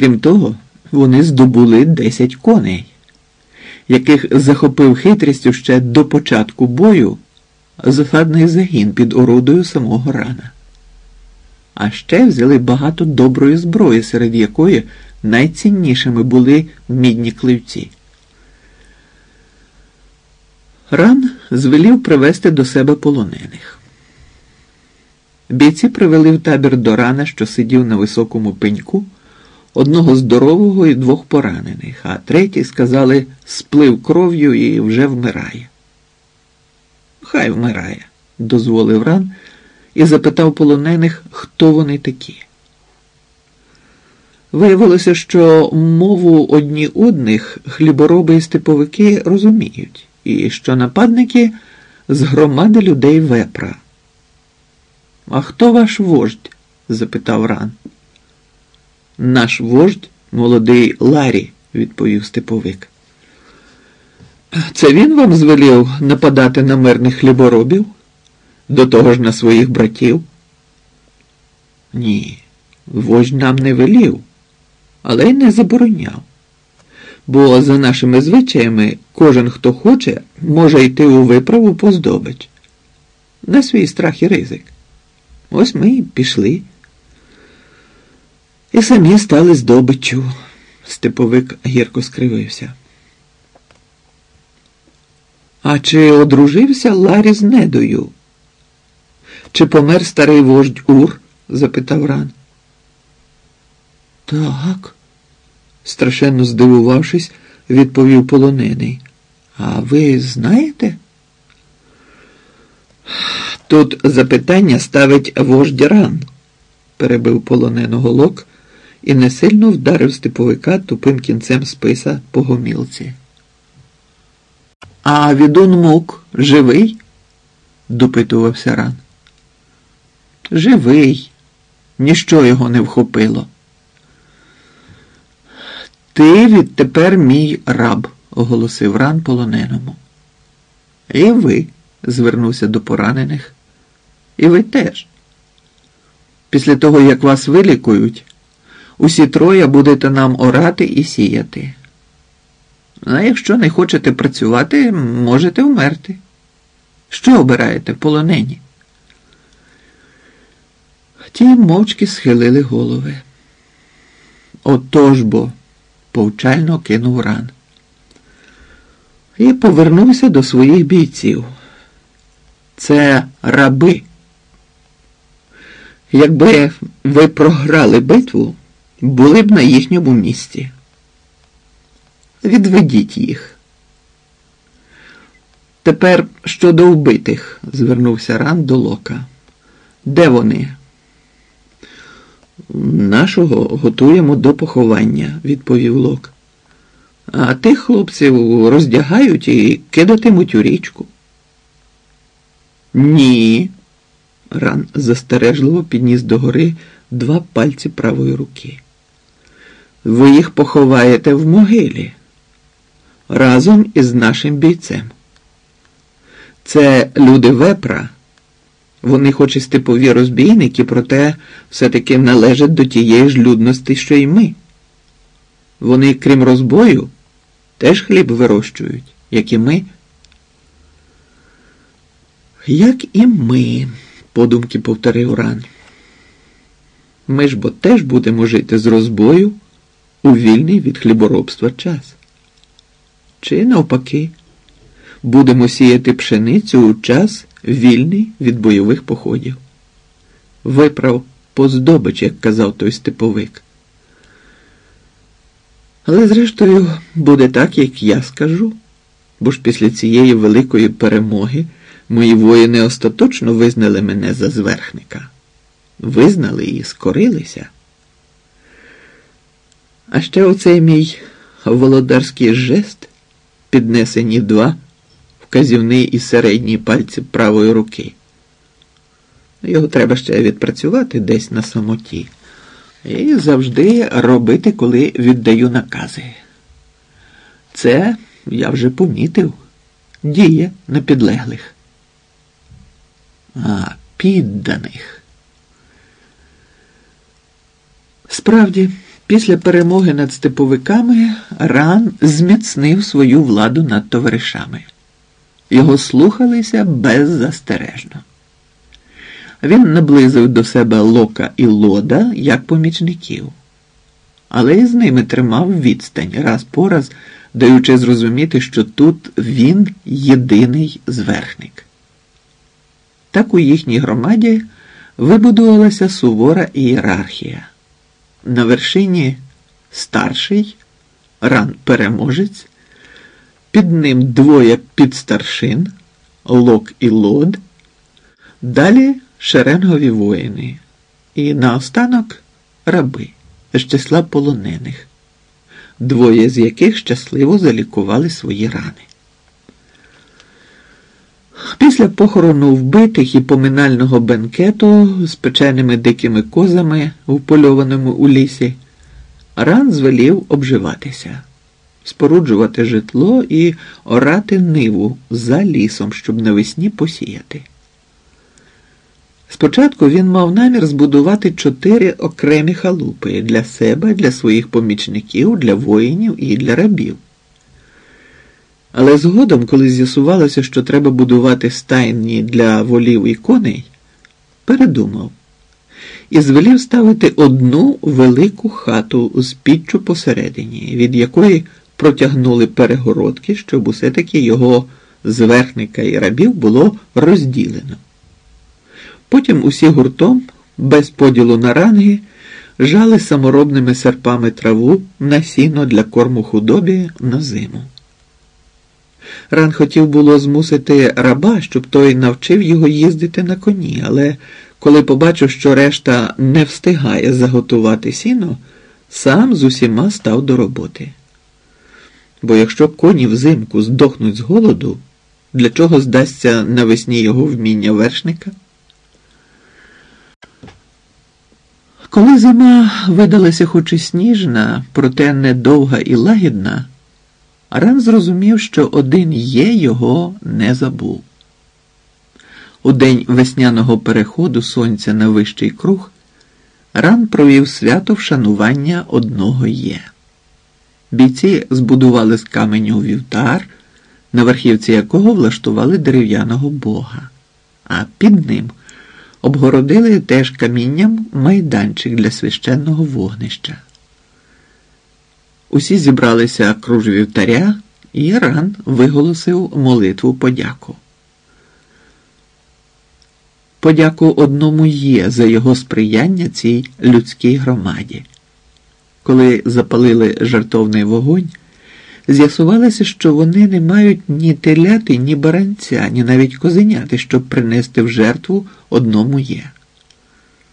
Крім того, вони здобули 10 коней, яких захопив хитрістю ще до початку бою засадний загін під орудою самого рана. А ще взяли багато доброї зброї, серед якої найціннішими були мідні кливці. Ран звелів привезти до себе полонених. Бійці привели в табір до рана, що сидів на високому пеньку, одного здорового і двох поранених, а третій, сказали, сплив кров'ю і вже вмирає. Хай вмирає, дозволив ран і запитав полонених, хто вони такі. Виявилося, що мову одні одних хлібороби і степовики розуміють, і що нападники з громади людей вепра. А хто ваш вождь? запитав ран. Наш вождь молодий Ларі, відповів степовик. Це він вам звелів нападати на мирних хліборобів? До того ж на своїх братів? Ні, вождь нам не велів, але й не забороняв. Бо за нашими звичаями кожен, хто хоче, може йти у виправу по здобич. На свій страх і ризик. Ось ми і пішли. І самі стали здобиччю. Степовик гірко скривився. А чи одружився Ларі з недою? Чи помер старий вождь Ур? запитав ран. Так, страшенно здивувавшись, відповів полонений. А ви знаєте? Тут запитання ставить вождь ран, перебив полоненого лок і не сильно вдарив степовика тупим кінцем списа по гомілці. А відун мук живий? допитувався ран. Живий, ніщо його не вхопило. Ти відтепер мій раб, оголосив ран полоненому. І ви, звернувся до поранених. І ви теж. Після того, як вас вилікують, усі троє будете нам орати і сіяти. А якщо не хочете працювати, можете вмерти. Що обираєте полонені? Ті мовчки схилили голови. Отож бо, повчально кинув ран. І повернувся до своїх бійців. Це раби. Якби ви програли битву, були б на їхньому місці. Відведіть їх. Тепер щодо вбитих, звернувся Ран до Лока. Де вони? Нашого готуємо до поховання, відповів Лок. А тих хлопців роздягають і кидатимуть у річку. Ні. Ран застережливо підніс догори два пальці правої руки. Ви їх поховаєте в могилі разом із нашим бійцем. Це люди вепра. Вони хоч і степові розбійники, проте все-таки належать до тієї ж людності, що й ми. Вони, крім розбою, теж хліб вирощують, як і ми. Як і ми, подумки повторив ран. Ми ж бо теж будемо жити з розбою у вільний від хліборобства час. Чи навпаки, будемо сіяти пшеницю у час вільний від бойових походів. Виправ поздобич, як казав той степовик. Але, зрештою, буде так, як я скажу, бо ж після цієї великої перемоги мої воїни остаточно визнали мене за зверхника. Визнали і скорилися. А ще оцей мій володарський жест, піднесені два вказівний і середній пальці правої руки. Його треба ще відпрацювати десь на самоті. І завжди робити, коли віддаю накази. Це я вже помітив. Діє на підлеглих. А підданих. Справді, Після перемоги над степовиками Ран зміцнив свою владу над товаришами. Його слухалися беззастережно. Він наблизив до себе Лока і Лода як помічників, але і з ними тримав відстань раз по раз, даючи зрозуміти, що тут він єдиний зверхник. Так у їхній громаді вибудувалася сувора ієрархія. На вершині старший, ран переможець, під ним двоє підстаршин, лок і лод, далі шеренгові воїни, і наостанок раби з числа полонених, двоє з яких щасливо залікували свої рани. Після похорону вбитих і поминального бенкету з печеними дикими козами, впольованими у лісі, ран звелів обживатися, споруджувати житло і орати ниву за лісом, щоб навесні посіяти. Спочатку він мав намір збудувати чотири окремі халупи для себе, для своїх помічників, для воїнів і для рабів. Але згодом, коли з'ясувалося, що треба будувати стайні для волів і коней, передумав і звелів ставити одну велику хату з піччю посередині, від якої протягнули перегородки, щоб усе таки його зверхника і рабів було розділено. Потім усі гуртом, без поділу на ранги, жали саморобними серпами траву на сіно для корму худобі на зиму. Ран хотів було змусити раба, щоб той навчив його їздити на коні, але коли побачив, що решта не встигає заготувати сіно, сам з усіма став до роботи. Бо якщо коні взимку здохнуть з голоду, для чого здасться навесні його вміння вершника? Коли зима видалася хоч і сніжна, проте недовга і лагідна, Ран зрозумів, що один є його не забув. У день весняного переходу сонця на вищий круг Ран провів свято вшанування одного є. Бійці збудували з каменю вівтар, на верхівці якого влаштували дерев'яного бога, а під ним обгородили теж камінням майданчик для священного вогнища. Усі зібралися круж вівтаря, і Ран виголосив молитву подяку. Подяку одному є за його сприяння цій людській громаді. Коли запалили жартовний вогонь, з'ясувалося, що вони не мають ні теляти, ні баранця, ні навіть козеняти, щоб принести в жертву одному є.